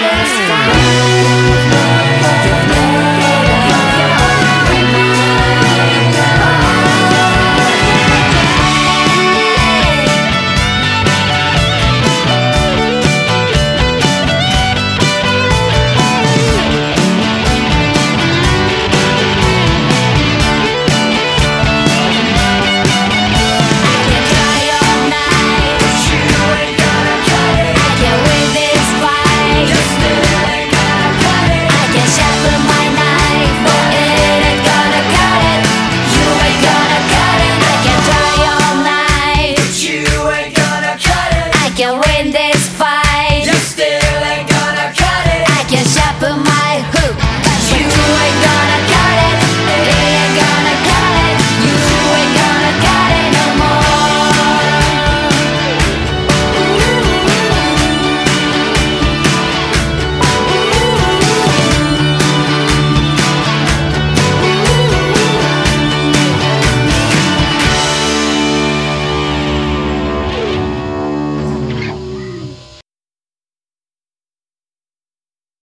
love is fine.